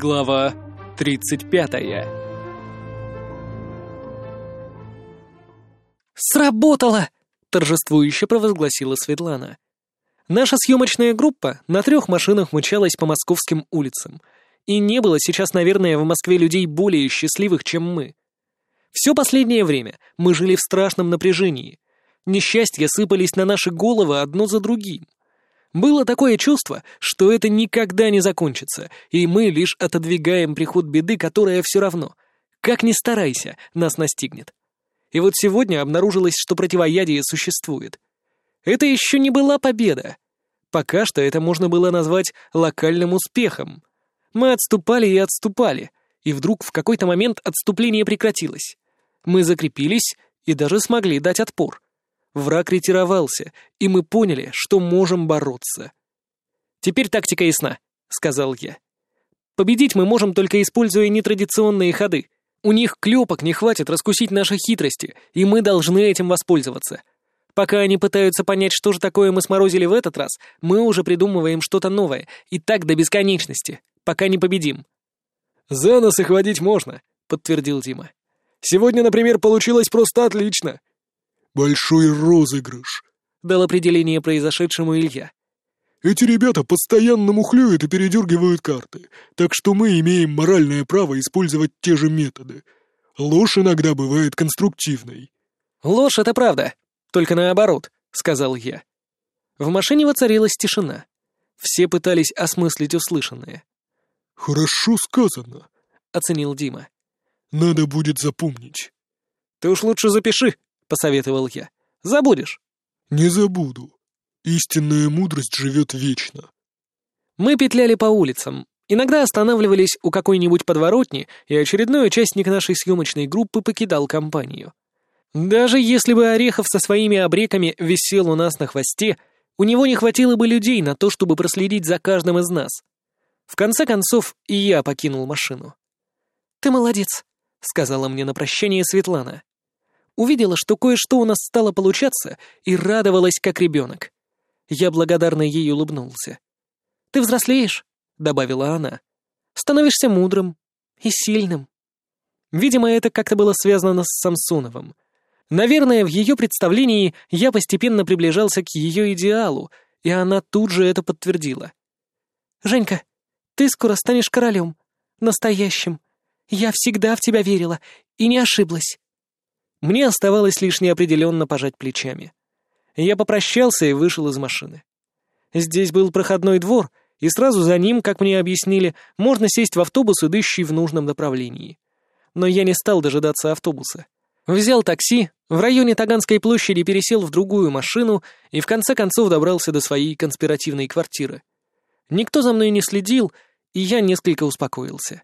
Глава 35 «Сработало!» — торжествующе провозгласила Светлана. Наша съемочная группа на трех машинах мчалась по московским улицам, и не было сейчас, наверное, в Москве людей более счастливых, чем мы. Все последнее время мы жили в страшном напряжении. Несчастья сыпались на наши головы одно за другим. Было такое чувство, что это никогда не закончится, и мы лишь отодвигаем приход беды, которая все равно, как ни старайся, нас настигнет. И вот сегодня обнаружилось, что противоядие существует. Это еще не была победа. Пока что это можно было назвать локальным успехом. Мы отступали и отступали, и вдруг в какой-то момент отступление прекратилось. Мы закрепились и даже смогли дать отпор. Враг ретировался, и мы поняли, что можем бороться. «Теперь тактика ясна», — сказал я. «Победить мы можем, только используя нетрадиционные ходы. У них клепок не хватит раскусить наши хитрости, и мы должны этим воспользоваться. Пока они пытаются понять, что же такое мы сморозили в этот раз, мы уже придумываем что-то новое, и так до бесконечности, пока не победим». «За нас их водить можно», — подтвердил Дима. «Сегодня, например, получилось просто отлично». «Большой розыгрыш», — дал определение произошедшему Илья. Эти ребята постоянно мухлюют и передергивают карты, так что мы имеем моральное право использовать те же методы. Ложь иногда бывает конструктивной». «Ложь — это правда, только наоборот», — сказал я. В машине воцарилась тишина. Все пытались осмыслить услышанное. «Хорошо сказано», — оценил Дима. «Надо будет запомнить». «Ты уж лучше запиши», — посоветовал я. «Забудешь». «Не забуду», Истинная мудрость живет вечно. Мы петляли по улицам, иногда останавливались у какой-нибудь подворотни, и очередной участник нашей съемочной группы покидал компанию. Даже если бы Орехов со своими обреками висел у нас на хвосте, у него не хватило бы людей на то, чтобы проследить за каждым из нас. В конце концов, и я покинул машину. «Ты молодец», — сказала мне на прощание Светлана. Увидела, что кое-что у нас стало получаться, и радовалась, как ребенок. Я благодарно ей улыбнулся. «Ты взрослеешь», — добавила она. «Становишься мудрым и сильным». Видимо, это как-то было связано с Самсоновым. Наверное, в ее представлении я постепенно приближался к ее идеалу, и она тут же это подтвердила. «Женька, ты скоро станешь королем. Настоящим. Я всегда в тебя верила и не ошиблась». Мне оставалось лишь неопределенно пожать плечами. Я попрощался и вышел из машины. Здесь был проходной двор, и сразу за ним, как мне объяснили, можно сесть в автобус, идущий в нужном направлении. Но я не стал дожидаться автобуса. Взял такси, в районе Таганской площади пересел в другую машину и в конце концов добрался до своей конспиративной квартиры. Никто за мной не следил, и я несколько успокоился.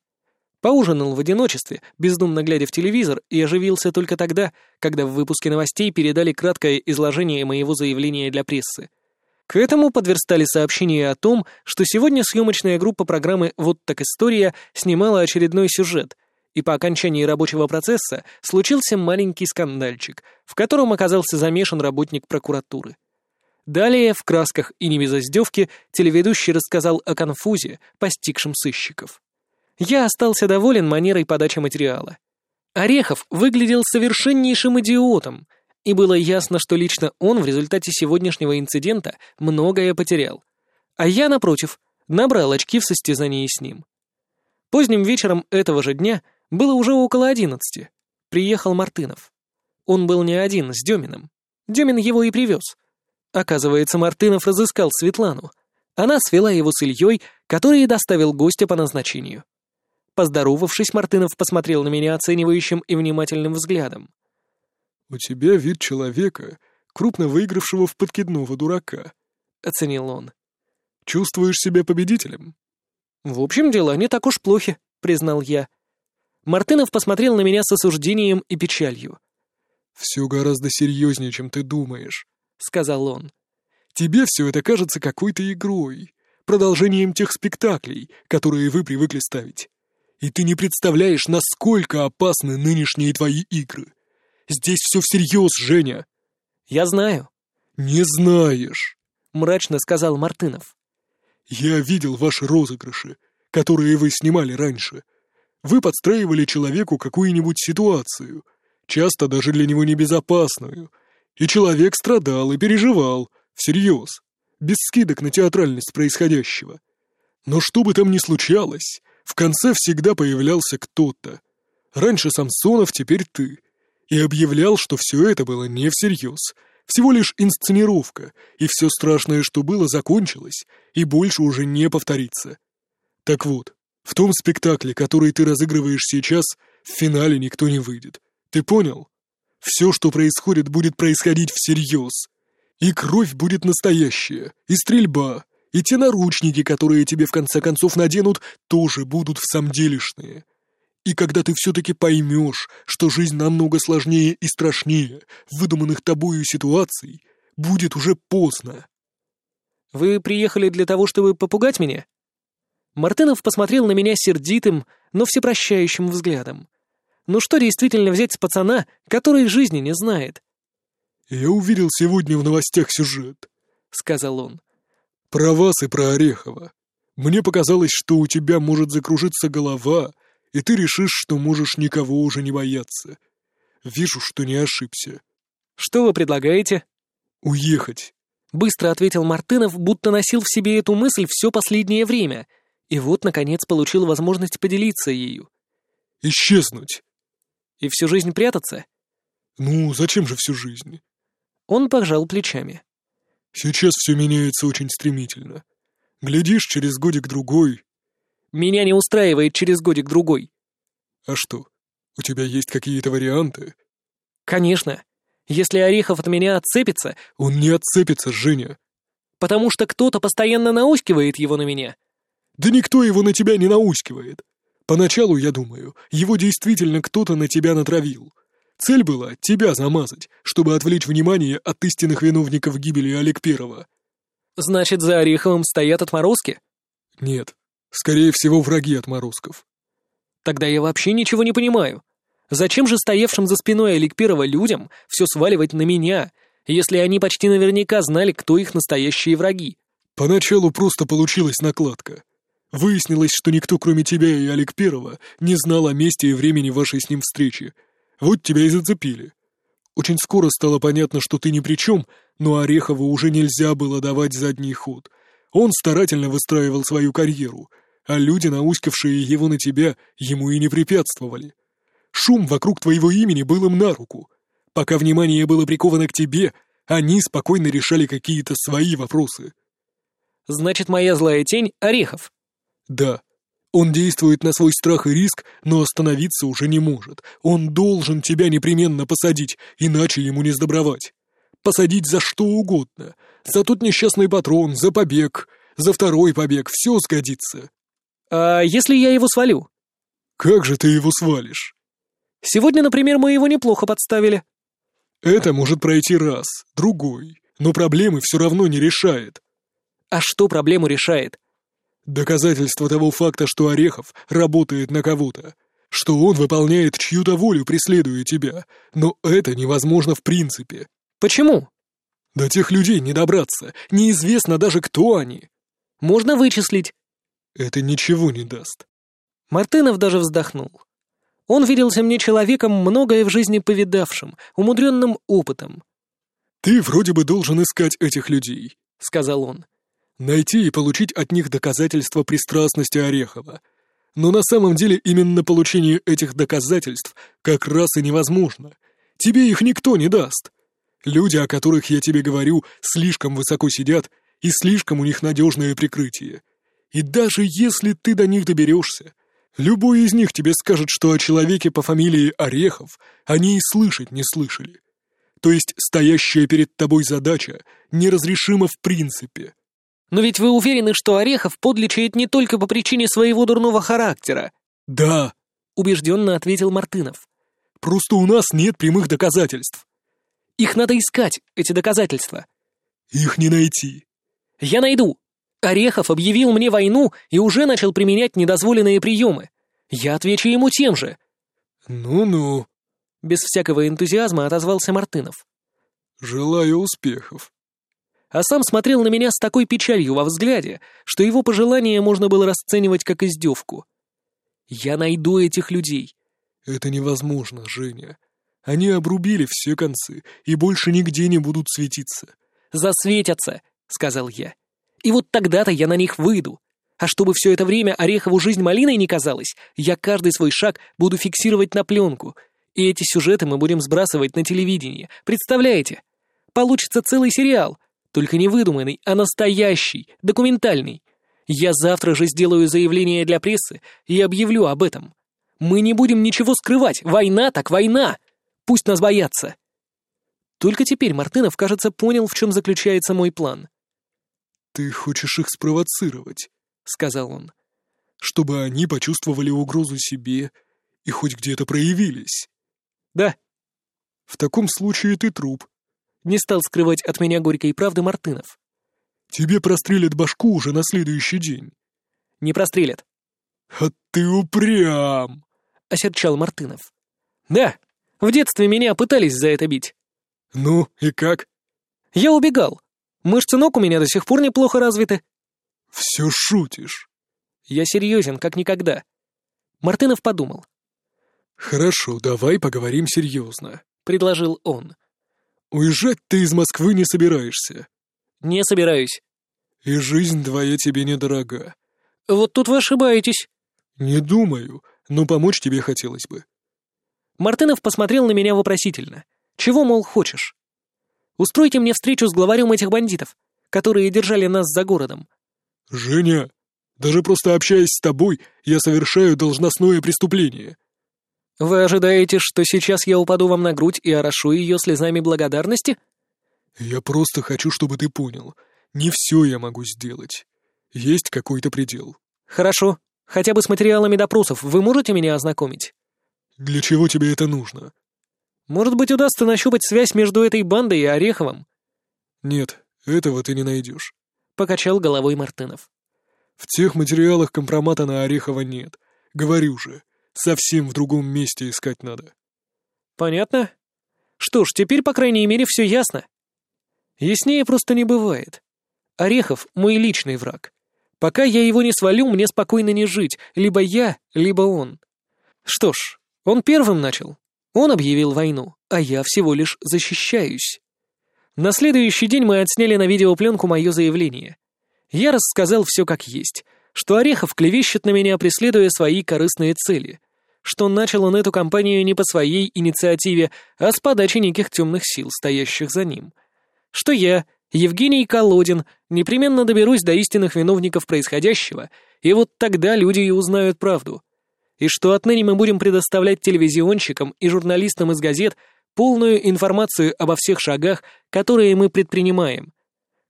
Поужинал в одиночестве, бездумно глядя в телевизор, и оживился только тогда, когда в выпуске новостей передали краткое изложение моего заявления для прессы. К этому подверстали сообщения о том, что сегодня съемочная группа программы «Вот так история» снимала очередной сюжет, и по окончании рабочего процесса случился маленький скандальчик, в котором оказался замешан работник прокуратуры. Далее, в красках и не без издевки, телеведущий рассказал о конфузе, постигшем сыщиков я остался доволен манерой подачи материала. Орехов выглядел совершеннейшим идиотом, и было ясно, что лично он в результате сегодняшнего инцидента многое потерял. А я, напротив, набрал очки в состязании с ним. Поздним вечером этого же дня было уже около одиннадцати. Приехал Мартынов. Он был не один, с Деминым. Демин его и привез. Оказывается, Мартынов разыскал Светлану. Она свела его с Ильей, который и доставил гостя по назначению. Поздоровавшись, Мартынов посмотрел на меня оценивающим и внимательным взглядом. «У тебя вид человека, крупно выигравшего в подкидного дурака», — оценил он. «Чувствуешь себя победителем?» «В общем, дела не так уж плохи», — признал я. Мартынов посмотрел на меня с осуждением и печалью. «Все гораздо серьезнее, чем ты думаешь», — сказал он. «Тебе все это кажется какой-то игрой, продолжением тех спектаклей, которые вы привыкли ставить. И ты не представляешь, насколько опасны нынешние твои игры. Здесь все всерьез, Женя. Я знаю. Не знаешь, мрачно сказал Мартынов. Я видел ваши розыгрыши. которые вы снимали раньше. Вы подстраивали человеку какую-нибудь ситуацию, часто даже для него небезопасную, и человек страдал и переживал, всерьез, без скидок на театральность происходящего. Но что бы там ни случалось, в конце всегда появлялся кто-то. Раньше Самсонов, теперь ты. И объявлял, что все это было не всерьез, всего лишь инсценировка, и все страшное, что было, закончилось, и больше уже не повторится. Так вот, в том спектакле, который ты разыгрываешь сейчас, в финале никто не выйдет. Ты понял? Все, что происходит, будет происходить всерьез. И кровь будет настоящая, и стрельба, и те наручники, которые тебе в конце концов наденут, тоже будут в самом делешные. И когда ты все-таки поймешь, что жизнь намного сложнее и страшнее выдуманных тобою ситуаций, будет уже поздно. «Вы приехали для того, чтобы попугать меня?» Мартынов посмотрел на меня сердитым, но всепрощающим взглядом. Ну что действительно взять с пацана, который жизни не знает? «Я увидел сегодня в новостях сюжет», — сказал он. «Про вас и про Орехова. Мне показалось, что у тебя может закружиться голова, и ты решишь, что можешь никого уже не бояться. Вижу, что не ошибся. Что вы предлагаете? Уехать. Быстро ответил Мартынов, будто носил в себе эту мысль все последнее время, и вот, наконец, получил возможность поделиться ею. Исчезнуть. И всю жизнь прятаться? Ну, зачем же всю жизнь? Он пожал плечами. Сейчас все меняется очень стремительно. Глядишь, через годик-другой меня не устраивает через годик-другой». «А что, у тебя есть какие-то варианты?» «Конечно. Если Орехов от меня отцепится...» «Он не отцепится, Женя». «Потому что кто-то постоянно наускивает его на меня». «Да никто его на тебя не наускивает. Поначалу, я думаю, его действительно кто-то на тебя натравил. Цель была тебя замазать, чтобы отвлечь внимание от истинных виновников гибели Олег Первого». «Значит, за Ореховым стоят отморозки?» «Нет, Скорее всего, враги отморозков. Тогда я вообще ничего не понимаю. Зачем же стоявшим за спиной Эликпирова людям все сваливать на меня, если они почти наверняка знали, кто их настоящие враги? Поначалу просто получилась накладка. Выяснилось, что никто, кроме тебя и Олег Первого, не знал о месте и времени вашей с ним встречи. Вот тебя и зацепили. Очень скоро стало понятно, что ты ни при чем, но Орехову уже нельзя было давать задний ход. Он старательно выстраивал свою карьеру — а люди, науськавшие его на тебя, ему и не препятствовали. Шум вокруг твоего имени был им на руку. Пока внимание было приковано к тебе, они спокойно решали какие-то свои вопросы. Значит, моя злая тень — Орехов? Да. Он действует на свой страх и риск, но остановиться уже не может. Он должен тебя непременно посадить, иначе ему не сдобровать. Посадить за что угодно. За тот несчастный патрон, за побег, за второй побег, все сгодится. «А если я его свалю?» «Как же ты его свалишь?» «Сегодня, например, мы его неплохо подставили». «Это может пройти раз, другой, но проблемы все равно не решает». «А что проблему решает?» «Доказательство того факта, что Орехов работает на кого-то, что он выполняет чью-то волю, преследуя тебя, но это невозможно в принципе». «Почему?» «До тех людей не добраться, неизвестно даже, кто они». «Можно вычислить». Это ничего не даст. Мартынов даже вздохнул. Он виделся мне человеком, многое в жизни повидавшим, умудренным опытом. «Ты вроде бы должен искать этих людей», — сказал он. «Найти и получить от них доказательства пристрастности Орехова. Но на самом деле именно получение этих доказательств как раз и невозможно. Тебе их никто не даст. Люди, о которых я тебе говорю, слишком высоко сидят, и слишком у них надежное прикрытие. И даже если ты до них доберешься, любой из них тебе скажет, что о человеке по фамилии Орехов они и слышать не слышали. То есть стоящая перед тобой задача неразрешима в принципе. Но ведь вы уверены, что Орехов подлечает не только по причине своего дурного характера? Да, убежденно ответил Мартынов. Просто у нас нет прямых доказательств. Их надо искать, эти доказательства. Их не найти. Я найду. Орехов объявил мне войну и уже начал применять недозволенные приемы. Я отвечу ему тем же». «Ну-ну», — без всякого энтузиазма отозвался Мартынов. «Желаю успехов». А сам смотрел на меня с такой печалью во взгляде, что его пожелание можно было расценивать как издевку. «Я найду этих людей». «Это невозможно, Женя. Они обрубили все концы и больше нигде не будут светиться». «Засветятся», — сказал я. «И вот тогда-то я на них выйду. А чтобы все это время Орехову жизнь малиной не казалась, я каждый свой шаг буду фиксировать на пленку. И эти сюжеты мы будем сбрасывать на телевидении. Представляете? Получится целый сериал. Только не выдуманный, а настоящий, документальный. Я завтра же сделаю заявление для прессы и объявлю об этом. Мы не будем ничего скрывать. Война так война. Пусть нас боятся. Только теперь Мартынов, кажется, понял, в чем заключается мой план. «Ты хочешь их спровоцировать?» — сказал он. «Чтобы они почувствовали угрозу себе и хоть где-то проявились». «Да». «В таком случае ты труп». Не стал скрывать от меня горькой правды Мартынов. «Тебе прострелят башку уже на следующий день». «Не прострелят». «А ты упрям!» — осерчал Мартынов. «Да, в детстве меня пытались за это бить». «Ну, и как?» «Я убегал. Мышцы ног у меня до сих пор неплохо развиты. «Все шутишь». «Я серьезен, как никогда». Мартынов подумал. «Хорошо, давай поговорим серьезно», — предложил он. «Уезжать ты из Москвы не собираешься». «Не собираюсь». «И жизнь твоя тебе недорога». «Вот тут вы ошибаетесь». «Не думаю, но помочь тебе хотелось бы». Мартынов посмотрел на меня вопросительно. «Чего, мол, хочешь?» «Устройте мне встречу с главарем этих бандитов, которые держали нас за городом. «Женя, даже просто общаясь с тобой, я совершаю должностное преступление». «Вы ожидаете, что сейчас я упаду вам на грудь и орошу ее слезами благодарности?» «Я просто хочу, чтобы ты понял. Не все я могу сделать. Есть какой-то предел». «Хорошо. Хотя бы с материалами допросов вы можете меня ознакомить?» «Для чего тебе это нужно?» «Может быть, удастся нащупать связь между этой бандой и Ореховым?» «Нет, этого ты не найдешь. — покачал головой Мартынов. «В тех материалах компромата на Орехова нет. Говорю же, совсем в другом месте искать надо». «Понятно. Что ж, теперь, по крайней мере, все ясно. Яснее просто не бывает. Орехов — мой личный враг. Пока я его не свалю, мне спокойно не жить. Либо я, либо он. Что ж, он первым начал. Он объявил войну, а я всего лишь защищаюсь. На следующий день мы отсняли на видеопленку мое заявление. Я рассказал все как есть, что Орехов клевещет на меня, преследуя свои корыстные цели, что начал он эту кампанию не по своей инициативе, а с подачи неких темных сил, стоящих за ним. Что я, Евгений Колодин, непременно доберусь до истинных виновников происходящего, и вот тогда люди и узнают правду. И что отныне мы будем предоставлять телевизионщикам и журналистам из газет полную информацию обо всех шагах, которые мы предпринимаем.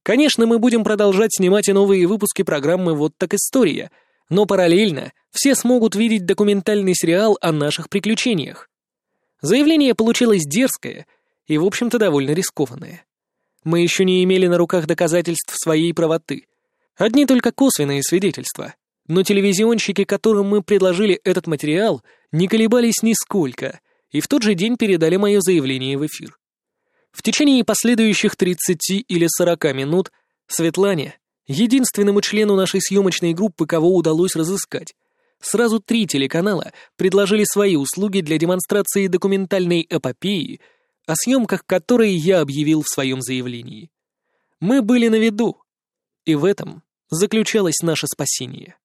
Конечно, мы будем продолжать снимать и новые выпуски программы «Вот так история», но параллельно все смогут видеть документальный сериал о наших приключениях. Заявление получилось дерзкое и, в общем-то, довольно рискованное. Мы еще не имели на руках доказательств своей правоты. Одни только косвенные свидетельства. Но телевизионщики, которым мы предложили этот материал, не колебались нисколько — и в тот же день передали мое заявление в эфир. В течение последующих 30 или 40 минут Светлане, единственному члену нашей съемочной группы, кого удалось разыскать, сразу три телеканала предложили свои услуги для демонстрации документальной эпопеи, о съемках которой я объявил в своем заявлении. Мы были на виду, и в этом заключалось наше спасение.